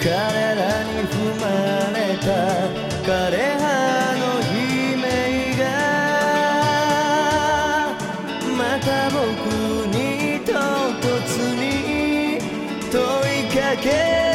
彼らに踏まれた枯葉の悲鳴がまた僕に唐突に問いかけ